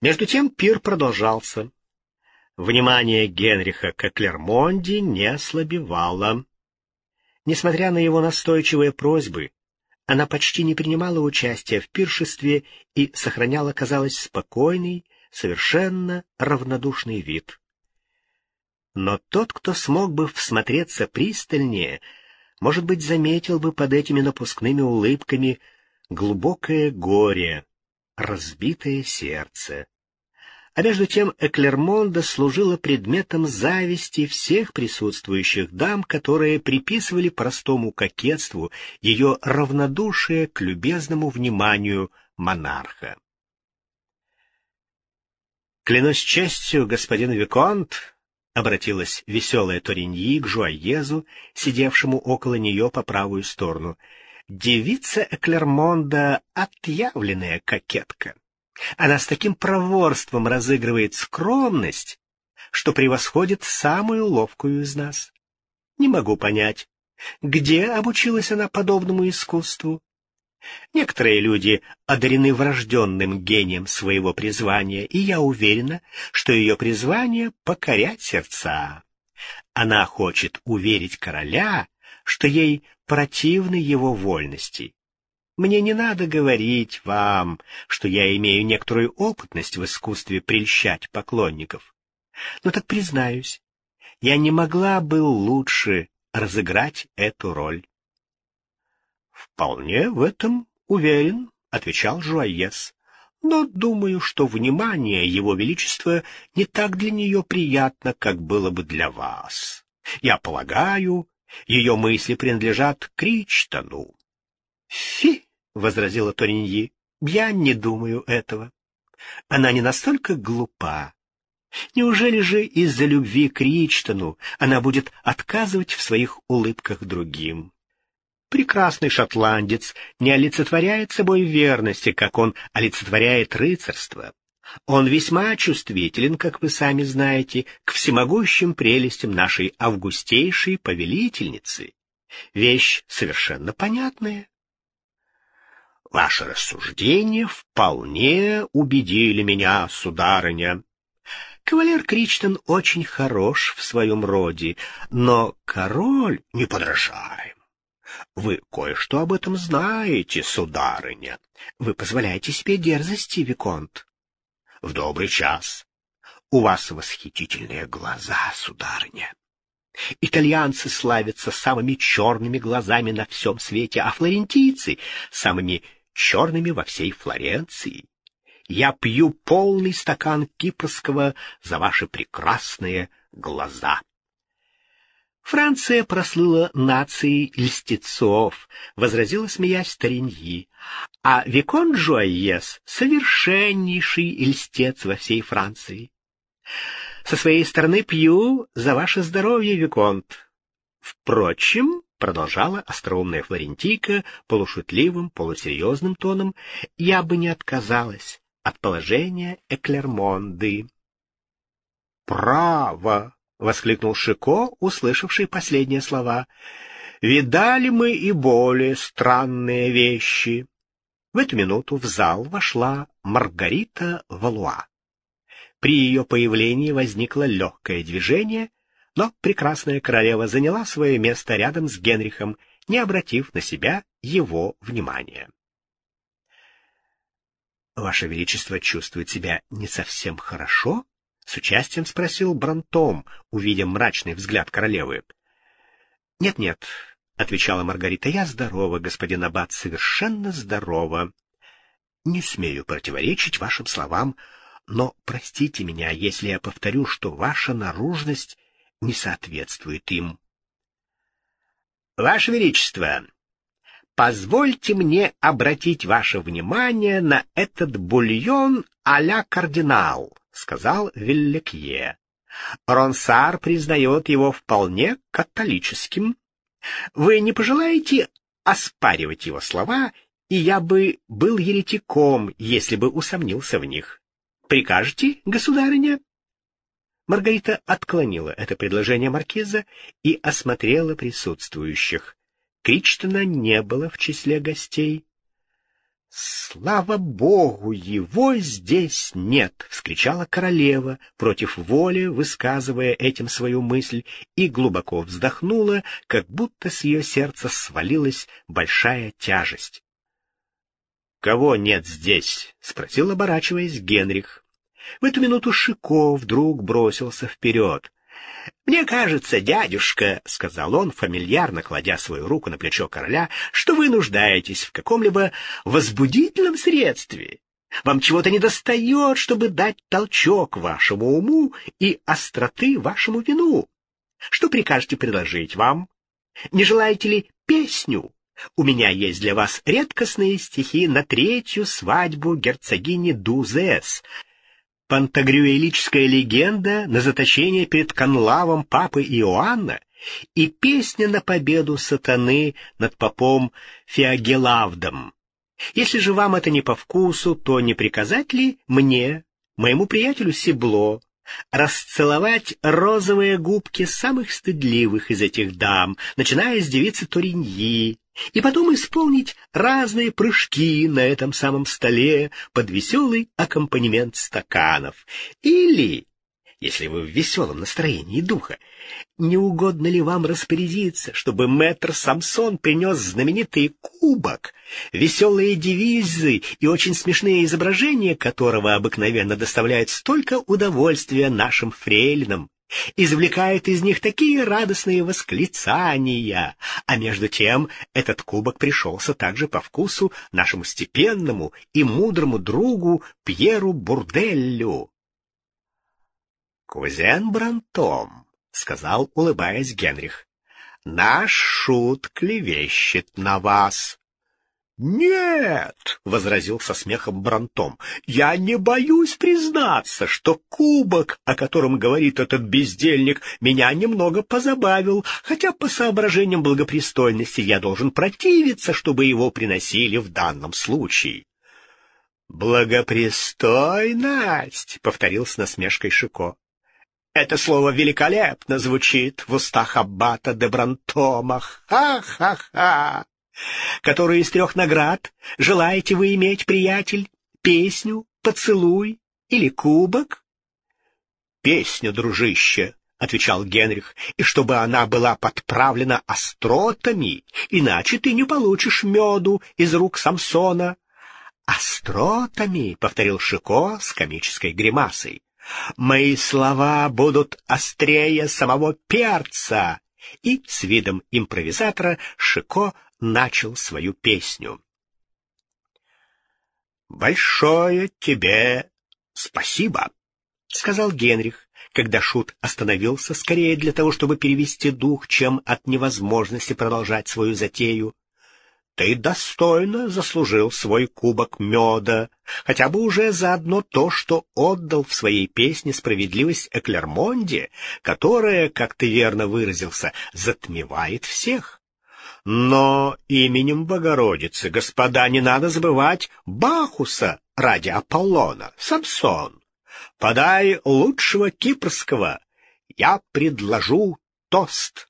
Между тем пир продолжался. Внимание Генриха к Клермонди не ослабевало. Несмотря на его настойчивые просьбы, она почти не принимала участия в пиршестве и сохраняла, казалось, спокойный, совершенно равнодушный вид. Но тот, кто смог бы всмотреться пристальнее, может быть, заметил бы под этими напускными улыбками глубокое горе, разбитое сердце. А между тем Эклермонда служила предметом зависти всех присутствующих дам, которые приписывали простому кокетству ее равнодушие к любезному вниманию монарха. «Клянусь честью, господин Виконт», — обратилась веселая Ториньи к Жуаезу, сидевшему около нее по правую сторону, — «девица Эклермонда — отъявленная кокетка. Она с таким проворством разыгрывает скромность, что превосходит самую ловкую из нас. Не могу понять, где обучилась она подобному искусству, Некоторые люди одарены врожденным гением своего призвания, и я уверена, что ее призвание — покорять сердца. Она хочет уверить короля, что ей противны его вольности. Мне не надо говорить вам, что я имею некоторую опытность в искусстве прельщать поклонников. Но так признаюсь, я не могла бы лучше разыграть эту роль. «Вполне в этом уверен», — отвечал Жуаес. «Но думаю, что внимание Его Величества не так для нее приятно, как было бы для вас. Я полагаю, ее мысли принадлежат Кричтону». «Фи!» — возразила Ториньи. «Я не думаю этого. Она не настолько глупа. Неужели же из-за любви к Ричтону она будет отказывать в своих улыбках другим? Прекрасный шотландец не олицетворяет собой верности, как он олицетворяет рыцарство. Он весьма чувствителен, как вы сами знаете, к всемогущим прелестям нашей августейшей повелительницы. Вещь совершенно понятная. Ваши рассуждения вполне убедили меня, сударыня. Кавалер Кричтон очень хорош в своем роде, но король неподражаем. Вы кое-что об этом знаете, сударыня. Вы позволяете себе дерзости, Виконт. В добрый час. У вас восхитительные глаза, сударыня. Итальянцы славятся самыми черными глазами на всем свете, а флорентийцы — самыми черными во всей Флоренции. Я пью полный стакан кипрского за ваши прекрасные глаза. Франция прослыла нацией льстецов, — возразила, смеясь, Тариньи, — а Викон Жуайес — совершеннейший льстец во всей Франции. Со своей стороны пью за ваше здоровье, Виконт. Впрочем, — продолжала остроумная флорентийка полушутливым, полусерьезным тоном, — я бы не отказалась от положения Эклермонды. — Право! — воскликнул Шико, услышавший последние слова. «Видали мы и более странные вещи». В эту минуту в зал вошла Маргарита Валуа. При ее появлении возникло легкое движение, но прекрасная королева заняла свое место рядом с Генрихом, не обратив на себя его внимания. «Ваше Величество чувствует себя не совсем хорошо?» С участием спросил Брантом, увидя мрачный взгляд королевы. «Нет-нет», — отвечала Маргарита, — «я здорова, господин Аббат, совершенно здорова. Не смею противоречить вашим словам, но простите меня, если я повторю, что ваша наружность не соответствует им». «Ваше Величество, позвольте мне обратить ваше внимание на этот бульон а-ля кардинал», сказал Вилликье. Ронсар признает его вполне католическим. Вы не пожелаете оспаривать его слова, и я бы был еретиком, если бы усомнился в них. Прикажете, государыня? Маргарита отклонила это предложение маркиза и осмотрела присутствующих. Кричтона не было в числе гостей. «Слава Богу, его здесь нет!» — вскричала королева, против воли высказывая этим свою мысль, и глубоко вздохнула, как будто с ее сердца свалилась большая тяжесть. «Кого нет здесь?» — спросил, оборачиваясь, Генрих. В эту минуту Шико вдруг бросился вперед. «Мне кажется, дядюшка», — сказал он, фамильярно кладя свою руку на плечо короля, — «что вы нуждаетесь в каком-либо возбудительном средстве. Вам чего-то недостает, чтобы дать толчок вашему уму и остроты вашему вину. Что прикажете предложить вам? Не желаете ли песню? У меня есть для вас редкостные стихи на третью свадьбу герцогини Дузес, пантагрюэлическая легенда на заточение перед конлавом папы Иоанна и песня на победу сатаны над попом Феогелавдом. Если же вам это не по вкусу, то не приказать ли мне, моему приятелю Сибло, расцеловать розовые губки самых стыдливых из этих дам, начиная с девицы Туриньи, и потом исполнить разные прыжки на этом самом столе под веселый аккомпанемент стаканов. Или, если вы в веселом настроении духа, не угодно ли вам распорядиться, чтобы мэтр Самсон принес знаменитый кубок, веселые девизы и очень смешные изображения которого обыкновенно доставляют столько удовольствия нашим фрейлинам? Извлекает из них такие радостные восклицания, а между тем этот кубок пришелся также по вкусу нашему степенному и мудрому другу Пьеру Бурделлю. «Кузен Брантом», — сказал, улыбаясь Генрих, — «наш шут клевещет на вас». «Нет!» — возразил со смехом Брантом. «Я не боюсь признаться, что кубок, о котором говорит этот бездельник, меня немного позабавил, хотя по соображениям благопристойности я должен противиться, чтобы его приносили в данном случае». «Благопристойность!» — повторил с насмешкой Шико. «Это слово великолепно звучит в устах аббата де Брантома. Ха-ха-ха!» Которую из трех наград желаете вы иметь, приятель? Песню, поцелуй или кубок? — Песню, дружище, — отвечал Генрих, — и чтобы она была подправлена остротами, иначе ты не получишь меду из рук Самсона. — Остротами, — повторил Шико с комической гримасой. — Мои слова будут острее самого перца. И с видом импровизатора Шико начал свою песню. «Большое тебе спасибо», — сказал Генрих, когда Шут остановился скорее для того, чтобы перевести дух, чем от невозможности продолжать свою затею. «Ты достойно заслужил свой кубок меда, хотя бы уже заодно то, что отдал в своей песне справедливость Эклермонде, которая, как ты верно выразился, затмевает всех. Но именем Богородицы, господа, не надо забывать Бахуса ради Аполлона, Самсон. Подай лучшего кипрского, я предложу тост.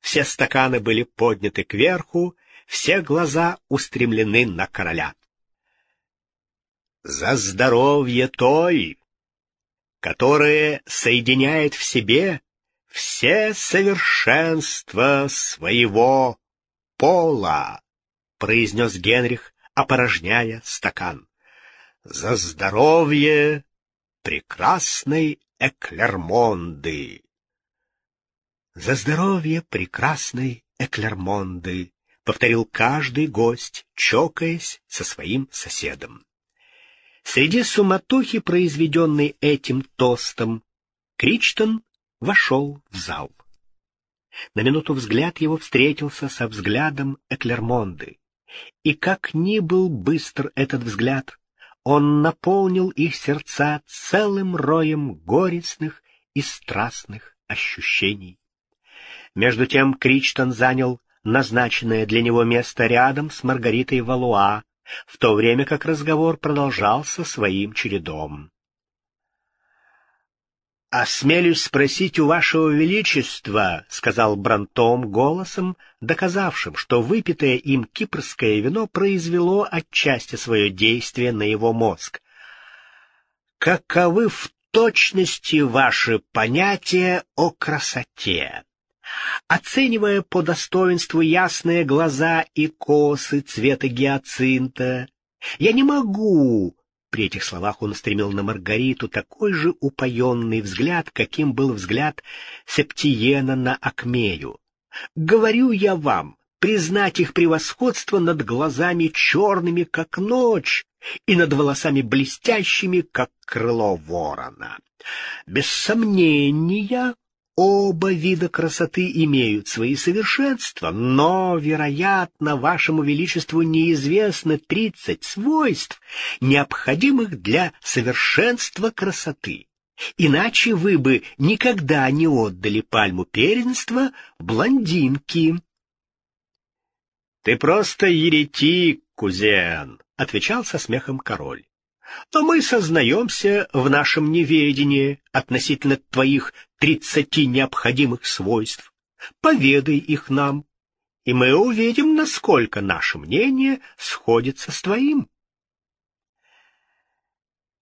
Все стаканы были подняты кверху, все глаза устремлены на короля. За здоровье той, которое соединяет в себе все совершенства своего пола, — произнес Генрих, опорожняя стакан. — За здоровье прекрасной Эклермонды! — За здоровье прекрасной Эклермонды! — повторил каждый гость, чокаясь со своим соседом. Среди суматохи, произведенной этим тостом, Кричтон вошел в зал. На минуту взгляд его встретился со взглядом Эклермонды, и как ни был быстр этот взгляд, он наполнил их сердца целым роем горестных и страстных ощущений. Между тем Кричтон занял назначенное для него место рядом с Маргаритой Валуа, в то время как разговор продолжался своим чередом. «Осмелюсь спросить у вашего величества», — сказал Брантом голосом, доказавшим, что выпитое им кипрское вино произвело отчасти свое действие на его мозг. «Каковы в точности ваши понятия о красоте?» Оценивая по достоинству ясные глаза и косы цвета гиацинта, я не могу при этих словах он устремил на Маргариту такой же упоенный взгляд, каким был взгляд Септиена на Акмею. «Говорю я вам, признать их превосходство над глазами черными, как ночь, и над волосами блестящими, как крыло ворона. Без сомнения, Оба вида красоты имеют свои совершенства, но, вероятно, вашему величеству неизвестно тридцать свойств, необходимых для совершенства красоты. Иначе вы бы никогда не отдали пальму первенства блондинке. — Ты просто еретик, кузен, — отвечал со смехом король то мы сознаемся в нашем неведении относительно твоих тридцати необходимых свойств. Поведай их нам, и мы увидим, насколько наше мнение сходится с твоим.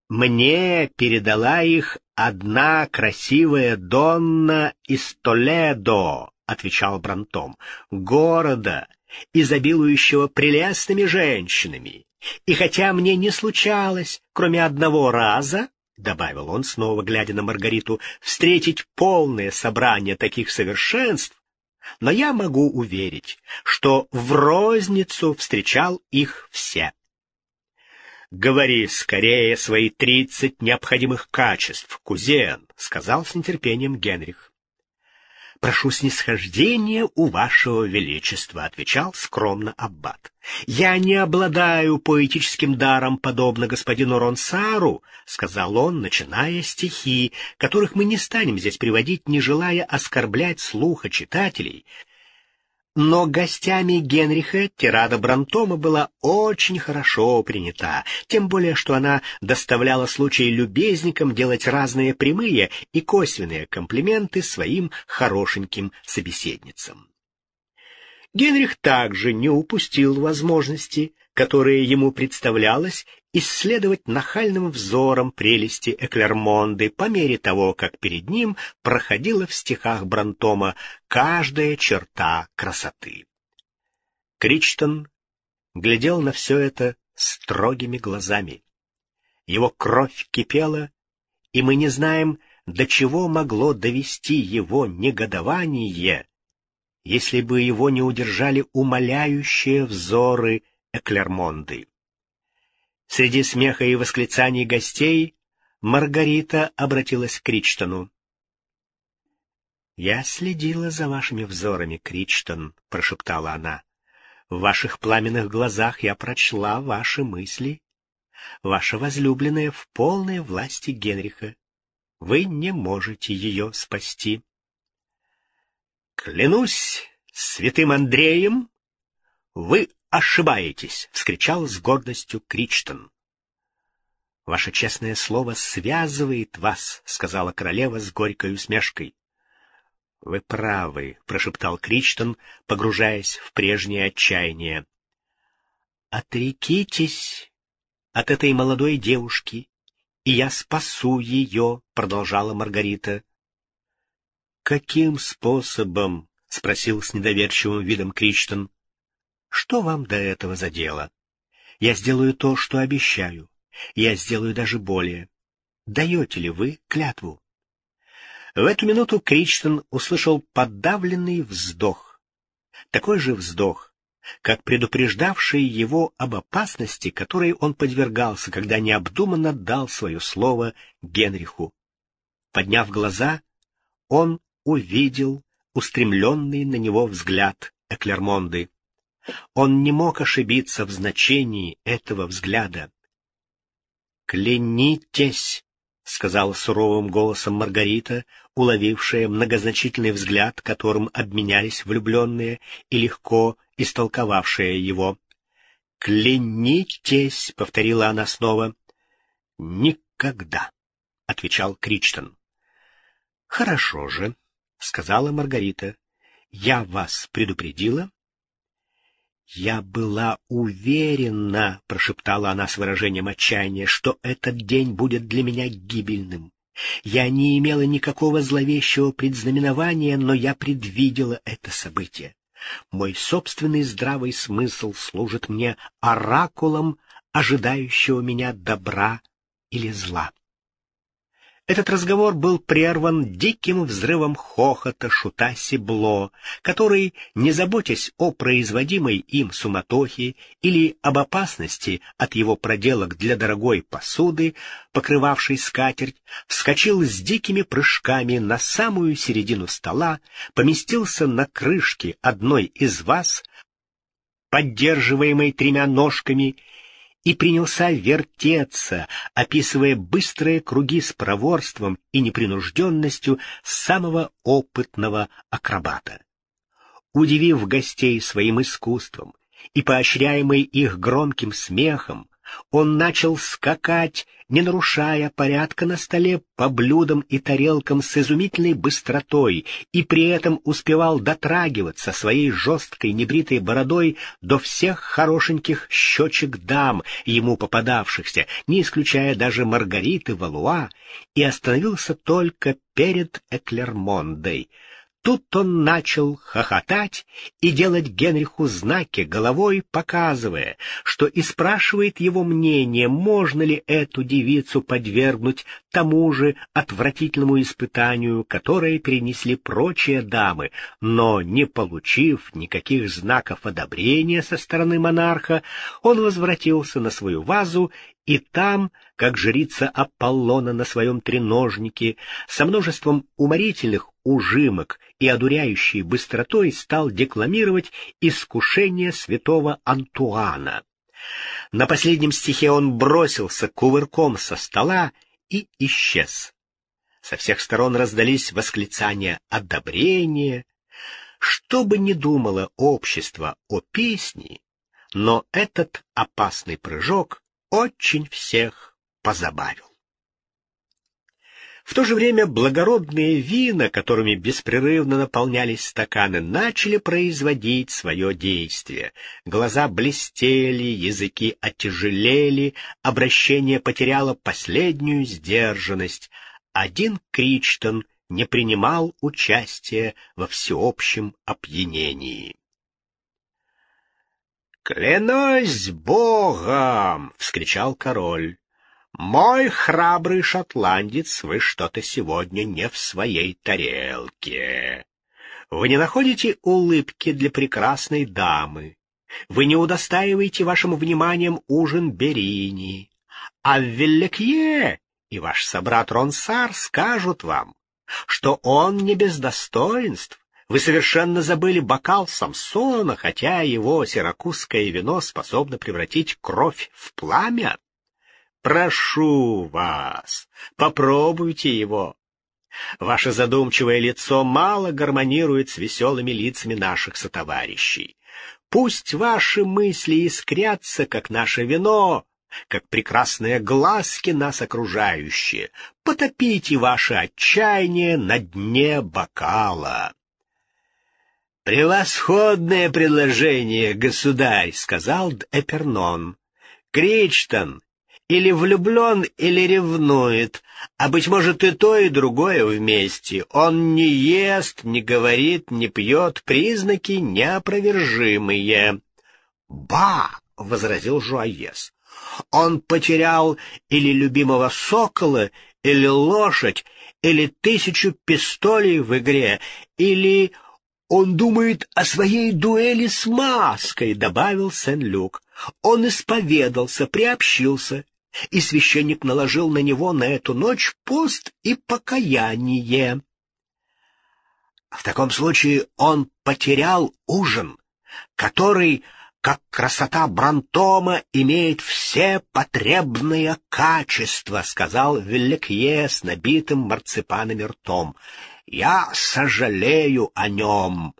Мне передала их одна красивая Донна из Толедо, — отвечал Брантом, — города, изобилующего прелестными женщинами. И хотя мне не случалось, кроме одного раза, — добавил он, снова глядя на Маргариту, — встретить полное собрание таких совершенств, но я могу уверить, что в розницу встречал их все. «Говори скорее свои тридцать необходимых качеств, кузен», — сказал с нетерпением Генрих прошу снисхождения у вашего величества», — отвечал скромно аббат. «Я не обладаю поэтическим даром, подобно господину Ронсару», — сказал он, начиная стихи, которых мы не станем здесь приводить, не желая оскорблять слуха читателей, но гостями Генриха тирада Брантома была очень хорошо принята, тем более что она доставляла случай любезникам делать разные прямые и косвенные комплименты своим хорошеньким собеседницам. Генрих также не упустил возможности, которые ему представлялось, исследовать нахальным взором прелести Эклермонды по мере того, как перед ним проходила в стихах Брантома каждая черта красоты. Кричтон глядел на все это строгими глазами. Его кровь кипела, и мы не знаем, до чего могло довести его негодование, если бы его не удержали умоляющие взоры Эклермонды. Среди смеха и восклицаний гостей Маргарита обратилась к Кричтону. «Я следила за вашими взорами, Кричтон», — прошептала она. «В ваших пламенных глазах я прочла ваши мысли. Ваша возлюбленная в полной власти Генриха. Вы не можете ее спасти». «Клянусь святым Андреем, вы ошибаетесь!» — вскричал с гордостью Кричтон. «Ваше честное слово связывает вас», — сказала королева с горькой усмешкой. «Вы правы», — прошептал Кричтон, погружаясь в прежнее отчаяние. «Отрекитесь от этой молодой девушки, и я спасу ее», — продолжала Маргарита. «Каким способом?» — спросил с недоверчивым видом Кричтон. Что вам до этого за дело? Я сделаю то, что обещаю. Я сделаю даже более. Даете ли вы клятву? В эту минуту Кричтон услышал подавленный вздох. Такой же вздох, как предупреждавший его об опасности, которой он подвергался, когда необдуманно дал свое слово Генриху. Подняв глаза, он увидел устремленный на него взгляд Эклермонды. Он не мог ошибиться в значении этого взгляда. «Клянитесь!» — сказала суровым голосом Маргарита, уловившая многозначительный взгляд, которым обменялись влюбленные и легко истолковавшая его. «Клянитесь!» — повторила она снова. «Никогда!» — отвечал Кричтон. Хорошо же, — сказала Маргарита. — Я вас предупредила? «Я была уверена», — прошептала она с выражением отчаяния, — «что этот день будет для меня гибельным. Я не имела никакого зловещего предзнаменования, но я предвидела это событие. Мой собственный здравый смысл служит мне оракулом, ожидающего меня добра или зла. Этот разговор был прерван диким взрывом хохота шута Сибло, который, не заботясь о производимой им суматохе или об опасности от его проделок для дорогой посуды, покрывавшей скатерть, вскочил с дикими прыжками на самую середину стола, поместился на крышке одной из вас, поддерживаемой тремя ножками, и принялся вертеться, описывая быстрые круги с проворством и непринужденностью самого опытного акробата. Удивив гостей своим искусством и поощряемый их громким смехом, он начал скакать, не нарушая порядка на столе по блюдам и тарелкам с изумительной быстротой, и при этом успевал дотрагиваться своей жесткой небритой бородой до всех хорошеньких щечек дам, ему попадавшихся, не исключая даже Маргариты Валуа, и остановился только перед Эклермондой — Тут он начал хохотать и делать Генриху знаки головой, показывая, что и спрашивает его мнение, можно ли эту девицу подвергнуть тому же отвратительному испытанию, которое перенесли прочие дамы, но, не получив никаких знаков одобрения со стороны монарха, он возвратился на свою вазу и там, как жрица Аполлона на своем треножнике, со множеством уморительных ужимок и одуряющей быстротой стал декламировать искушение святого Антуана. На последнем стихе он бросился кувырком со стола и исчез. Со всех сторон раздались восклицания одобрения. Что бы ни думало общество о песне, но этот опасный прыжок очень всех позабавил. В то же время благородные вина, которыми беспрерывно наполнялись стаканы, начали производить свое действие. Глаза блестели, языки отяжелели, обращение потеряло последнюю сдержанность. Один Кричтон не принимал участия во всеобщем опьянении. «Клянусь Богом!» — вскричал король. «Мой храбрый шотландец, вы что-то сегодня не в своей тарелке. Вы не находите улыбки для прекрасной дамы. Вы не удостаиваете вашим вниманием ужин Берини. А в Великье и ваш собрат Ронсар скажут вам, что он не без достоинств, вы совершенно забыли бокал Самсона, хотя его сиракузское вино способно превратить кровь в пламя. Прошу вас, попробуйте его. Ваше задумчивое лицо мало гармонирует с веселыми лицами наших сотоварищей. Пусть ваши мысли искрятся, как наше вино, как прекрасные глазки нас окружающие. Потопите ваше отчаяние на дне бокала. «Превосходное предложение, государь!» — сказал Эпернон. «Кричтон или влюблен, или ревнует, а, быть может, и то, и другое вместе. Он не ест, не говорит, не пьет, признаки неопровержимые». «Ба!» — возразил Жуаес. «Он потерял или любимого сокола, или лошадь, или тысячу пистолей в игре, или «Он думает о своей дуэли с маской», — добавил Сен-Люк. «Он исповедался, приобщился, и священник наложил на него на эту ночь пост и покаяние». В таком случае он потерял ужин, который, как красота Брантома, имеет все потребные качества, — сказал Великье с набитым марципанами ртом. Я сожалею о нем.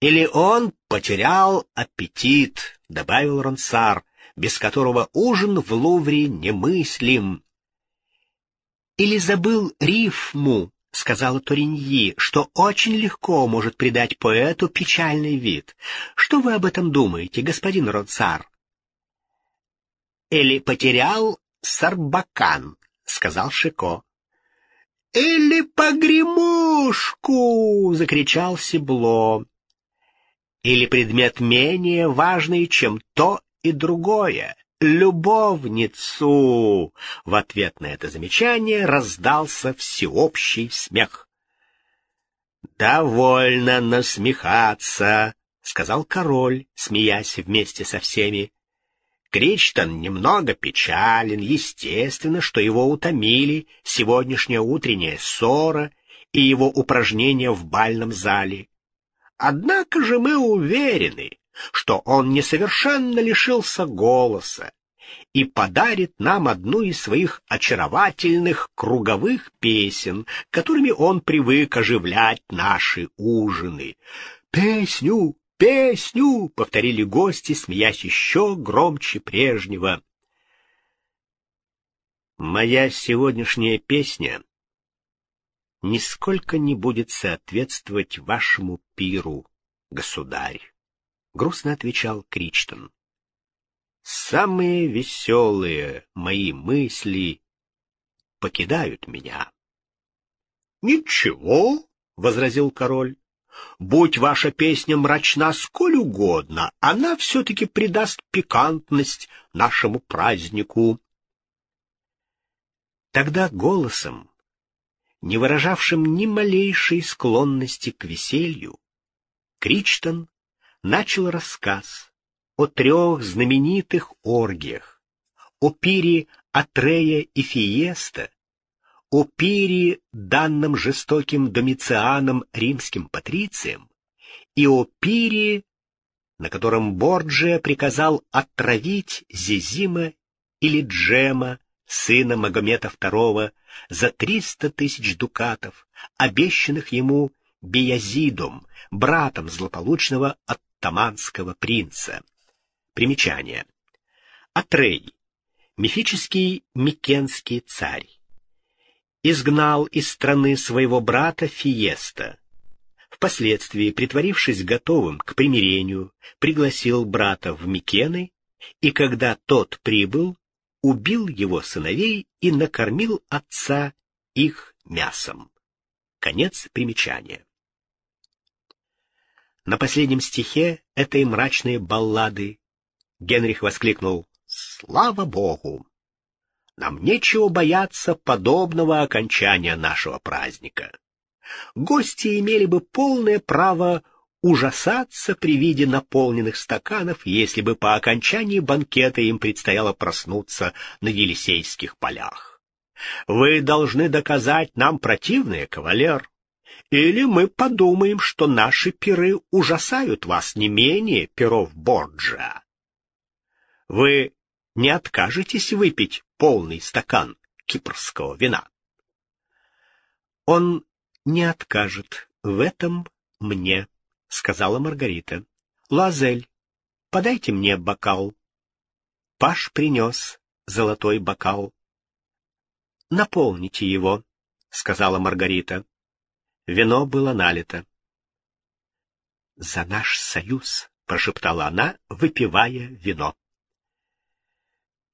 Или он потерял аппетит, — добавил Ронсар, без которого ужин в Лувре немыслим. Или забыл рифму, — сказала Туриньи, что очень легко может придать поэту печальный вид. Что вы об этом думаете, господин Роцар? Или потерял Сарбакан, сказал Шико. Или погремушку, закричал Сибло. Или предмет менее важный, чем то и другое любовницу!» В ответ на это замечание раздался всеобщий смех. «Довольно насмехаться», — сказал король, смеясь вместе со всеми. Кричтон немного печален, естественно, что его утомили сегодняшняя утренняя ссора и его упражнения в бальном зале. Однако же мы уверены, что он несовершенно лишился голоса и подарит нам одну из своих очаровательных круговых песен, которыми он привык оживлять наши ужины. «Песню! Песню!» — повторили гости, смеясь еще громче прежнего. «Моя сегодняшняя песня нисколько не будет соответствовать вашему пиру, государь. — грустно отвечал Кричтон. «Самые веселые мои мысли покидают меня». «Ничего», — возразил король, — «будь ваша песня мрачна сколь угодно, она все-таки придаст пикантность нашему празднику». Тогда голосом, не выражавшим ни малейшей склонности к веселью, Кричтон начал рассказ о трех знаменитых оргиях, о пире Атрея и Фиеста, о пире, данном жестоким Домицианом римским патрициям, и о пире, на котором Борджия приказал отравить Зизима или Джема, сына Магомета II, за триста тысяч дукатов, обещанных ему Биязидом, братом злополучного таманского принца. Примечание. Атрей, мифический микенский царь, изгнал из страны своего брата Фиеста. Впоследствии, притворившись готовым к примирению, пригласил брата в Микены, и когда тот прибыл, убил его сыновей и накормил отца их мясом. Конец примечания. На последнем стихе этой мрачной баллады Генрих воскликнул «Слава Богу! Нам нечего бояться подобного окончания нашего праздника. Гости имели бы полное право ужасаться при виде наполненных стаканов, если бы по окончании банкета им предстояло проснуться на Елисейских полях. Вы должны доказать нам противное, кавалер. Или мы подумаем, что наши пиры ужасают вас не менее пиров Борджа. Вы не откажетесь выпить полный стакан кипрского вина? Он не откажет в этом мне, — сказала Маргарита. — Лазель, подайте мне бокал. Паш принес золотой бокал. — Наполните его, — сказала Маргарита. Вино было налито. «За наш союз!» — прошептала она, выпивая вино.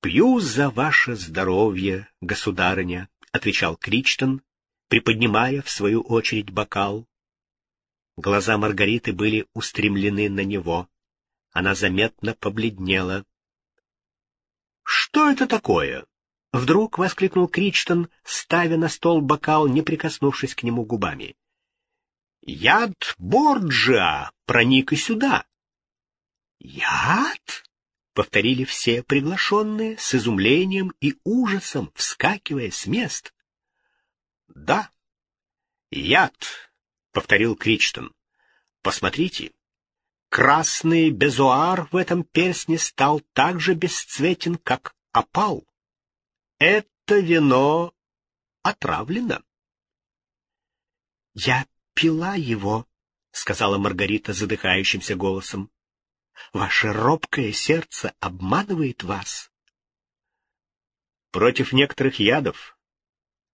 «Пью за ваше здоровье, государыня», — отвечал Кричтон, приподнимая в свою очередь бокал. Глаза Маргариты были устремлены на него. Она заметно побледнела. «Что это такое?» Вдруг воскликнул Кричтон, ставя на стол бокал, не прикоснувшись к нему губами. Яд Борджа проник и сюда. Яд? Повторили все приглашенные с изумлением и ужасом, вскакивая с мест. Да, яд, повторил Кричтон. Посмотрите, красный безуар в этом перстне стал так же бесцветен, как опал. Это вино отравлено. Я пила его, — сказала Маргарита задыхающимся голосом. — Ваше робкое сердце обманывает вас. Против некоторых ядов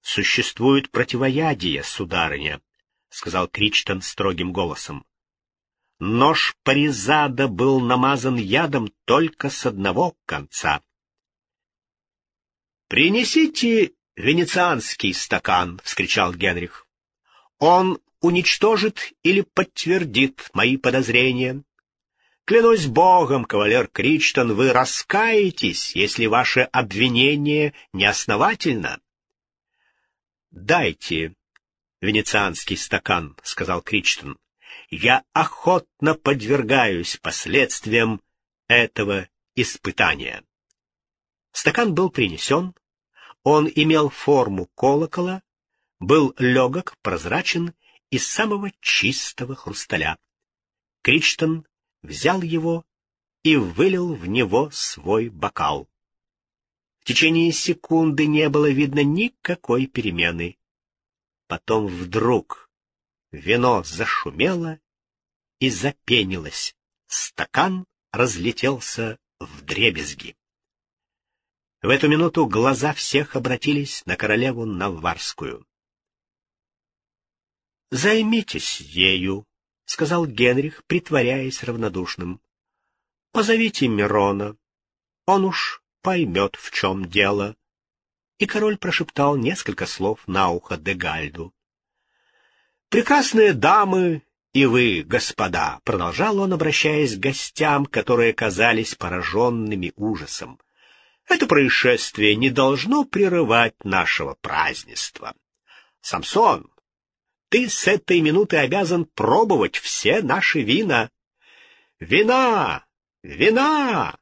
Существует противоядие, сударыня, — сказал Кричтон строгим голосом. Нож Паризада был намазан ядом только с одного конца. «Принесите венецианский стакан!» — вскричал Генрих. «Он уничтожит или подтвердит мои подозрения. Клянусь богом, кавалер Кричтон, вы раскаетесь, если ваше обвинение неосновательно». «Дайте венецианский стакан», — сказал Кричтон. «Я охотно подвергаюсь последствиям этого испытания». Стакан был принесен, он имел форму колокола, был легок, прозрачен из самого чистого хрусталя. Кричтон взял его и вылил в него свой бокал. В течение секунды не было видно никакой перемены. Потом вдруг вино зашумело и запенилось. Стакан разлетелся в дребезги. В эту минуту глаза всех обратились на королеву Наварскую. «Займитесь ею», — сказал Генрих, притворяясь равнодушным. «Позовите Мирона. Он уж поймет, в чем дело». И король прошептал несколько слов на ухо Дегальду. «Прекрасные дамы и вы, господа», — продолжал он, обращаясь к гостям, которые казались пораженными ужасом. Это происшествие не должно прерывать нашего празднества. Самсон, ты с этой минуты обязан пробовать все наши вина. Вина! Вина!